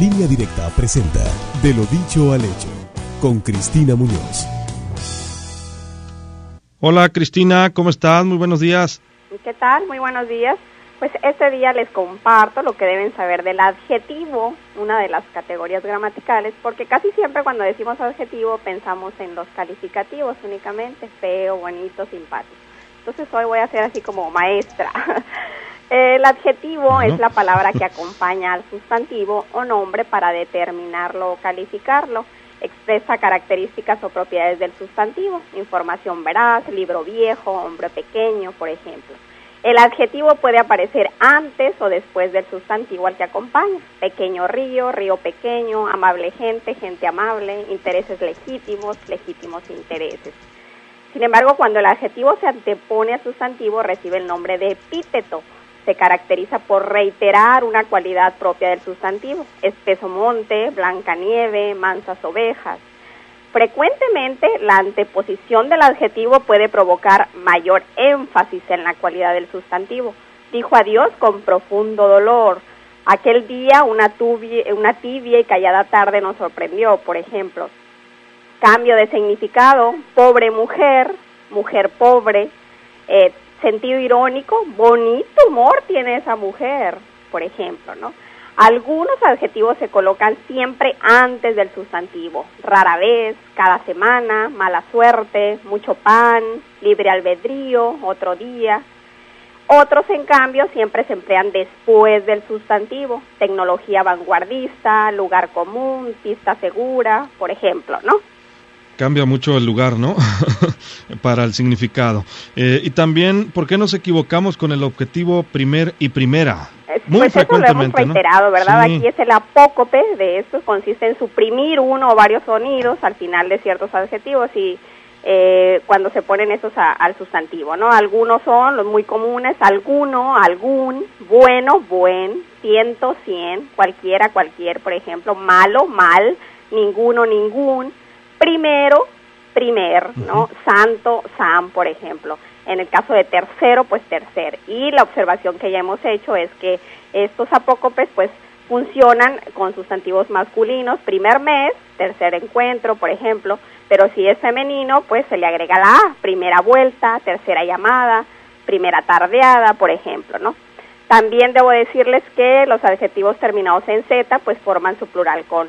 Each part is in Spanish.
Línea Directa presenta De lo dicho al hecho con Cristina Muñoz. Hola Cristina, ¿cómo estás? Muy buenos días. ¿Qué tal? Muy buenos días. Pues este día les comparto lo que deben saber del adjetivo, una de las categorías gramaticales, porque casi siempre cuando decimos adjetivo pensamos en los calificativos únicamente, feo, bonito, simpático. Entonces hoy voy a ser así como maestra. El adjetivo es la palabra que acompaña al sustantivo o nombre para determinarlo o calificarlo. Expresa características o propiedades del sustantivo, información veraz, libro viejo, hombre pequeño, por ejemplo. El adjetivo puede aparecer antes o después del sustantivo al que acompaña. Pequeño río, río pequeño, amable gente, gente amable, intereses legítimos, legítimos intereses. Sin embargo, cuando el adjetivo se antepone al sustantivo, recibe el nombre de epíteto. Se caracteriza por reiterar una cualidad propia del sustantivo. Espeso monte, blanca nieve, mansas ovejas. Frecuentemente la anteposición del adjetivo puede provocar mayor énfasis en la cualidad del sustantivo. Dijo adiós con profundo dolor. Aquel día una, una tibia y callada tarde nos sorprendió, por ejemplo. Cambio de significado, pobre mujer, mujer pobre, eh, sentido irónico, bonito humor tiene esa mujer, por ejemplo, ¿no? Algunos adjetivos se colocan siempre antes del sustantivo, rara vez, cada semana, mala suerte, mucho pan, libre albedrío, otro día. Otros, en cambio, siempre se emplean después del sustantivo, tecnología vanguardista, lugar común, pista segura, por ejemplo, ¿no? Cambia mucho el lugar, ¿no? Para el significado. Eh, y también, ¿por qué nos equivocamos con el objetivo primer y primera? Muy pues frecuentemente, eso lo hemos reiterado, ¿verdad? Aquí es el apócope de esto, consiste en suprimir uno o varios sonidos al final de ciertos adjetivos y eh, cuando se ponen esos al sustantivo, ¿no? Algunos son los muy comunes, alguno, algún, bueno, buen, ciento, cien, cualquiera, cualquier, por ejemplo, malo, mal, ninguno, ningún, primero, primer, ¿no? Santo, san, por ejemplo. En el caso de tercero, pues tercer. Y la observación que ya hemos hecho es que estos apócopes, pues, funcionan con sustantivos masculinos, primer mes, tercer encuentro, por ejemplo, pero si es femenino, pues se le agrega la A, primera vuelta, tercera llamada, primera tardeada, por ejemplo, ¿no? También debo decirles que los adjetivos terminados en Z, pues forman su plural con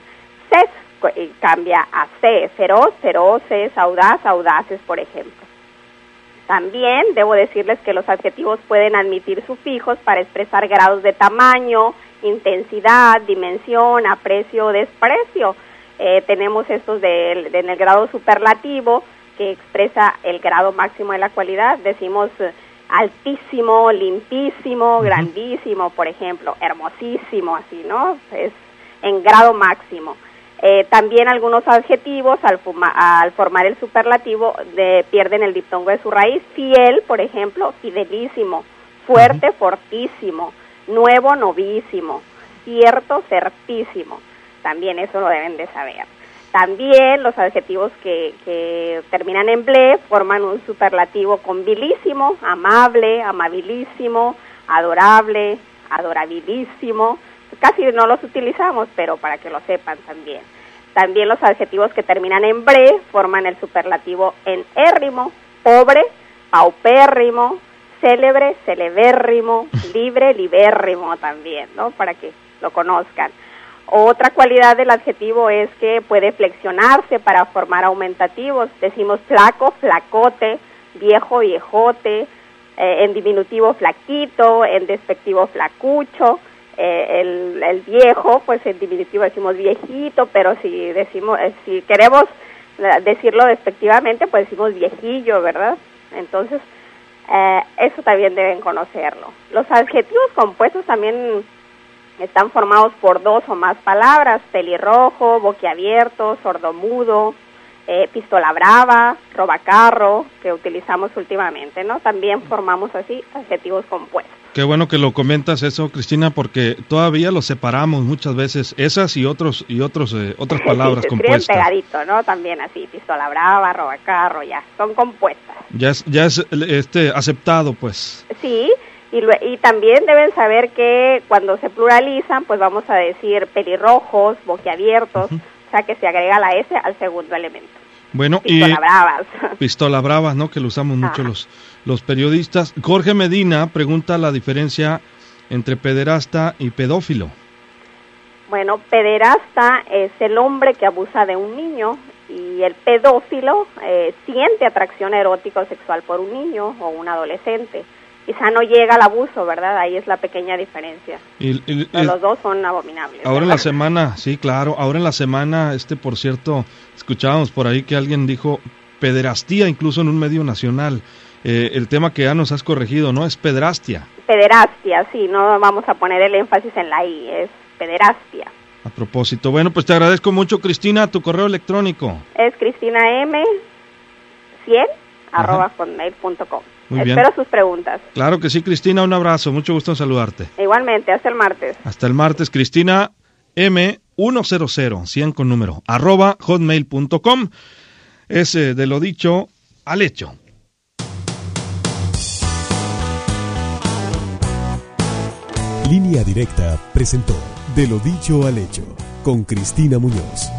y cambia a C, feroz, feroces, audaz, audaces, por ejemplo. También debo decirles que los adjetivos pueden admitir sufijos para expresar grados de tamaño, intensidad, dimensión, aprecio o desprecio. Eh, tenemos estos de, en el grado superlativo que expresa el grado máximo de la cualidad. Decimos eh, altísimo, limpísimo, grandísimo, por ejemplo, hermosísimo, así, ¿no? Es en grado máximo. Eh, también algunos adjetivos al, formar el superlativo pierden el diptongo de su raíz. Fiel, por ejemplo, fidelísimo. Fuerte, fortísimo. Nuevo, novísimo. Cierto, certísimo. También eso lo deben de saber. También los adjetivos que, que terminan en ble forman un superlativo con vilísimo, amable, amabilísimo, adorable, adorabilísimo casi no los utilizamos, pero para que lo sepan también. También los adjetivos que terminan en bre forman el superlativo en érrimo, pobre, paupérrimo, célebre, celebérrimo, libre, libérrimo también, ¿no? Para que lo conozcan. Otra cualidad del adjetivo es que puede flexionarse para formar aumentativos. Decimos flaco, flacote, viejo, viejote, eh, en diminutivo flaquito, en despectivo flacucho, eh, el, viejo, pues en diminutivo decimos viejito, pero si decimos, eh, si queremos eh, decirlo despectivamente, pues decimos viejillo, ¿verdad? Entonces, eso también deben conocerlo. Los adjetivos compuestos también están formados por dos o más palabras, pelirrojo, boquiabierto, sordomudo, eh, pistola brava, robacarro, que utilizamos últimamente, ¿no? También formamos así adjetivos compuestos. Qué bueno que lo comentas eso, Cristina, porque todavía los separamos muchas veces, esas y otros y otros eh, otras palabras sí, compuestas. pegadito, ¿no? También así, pistola brava, robacarro, ya, son compuestas. Ya es, ya es este aceptado, pues. Sí, Y, y también deben saber que cuando se pluralizan, pues vamos a decir pelirrojos, boquiabiertos, o sea que se agrega la S al segundo elemento. Bueno, pistola bravas. Pistola bravas, ¿no? Que lo usamos mucho los, los periodistas. Jorge Medina pregunta la diferencia entre pederasta y pedófilo. Bueno, pederasta es el hombre que abusa de un niño y el pedófilo eh, siente atracción erótica o sexual por un niño o un adolescente. Quizá no llega al abuso, ¿verdad? Ahí es la pequeña diferencia. los dos son abominables. Ahora en la semana, sí, claro. Ahora en la semana, este, por cierto, escuchábamos por ahí que alguien dijo pederastía, incluso en un medio nacional. Eh, el tema que ya nos has corregido, ¿no? Es pedrastia. Pederastia, sí, no vamos a poner el énfasis en la I, es pederastia. A propósito, bueno, pues te agradezco mucho, Cristina, tu correo electrónico. Es cristina.m100 arroba hotmail.com. Espero sus preguntas. Claro que sí, Cristina, un abrazo, mucho gusto en saludarte. Igualmente, hasta el martes. Hasta el martes, Cristina M100, 100 con número, arroba hotmail.com. Es de lo dicho al hecho. Línea Directa presentó De lo dicho al hecho con Cristina Muñoz.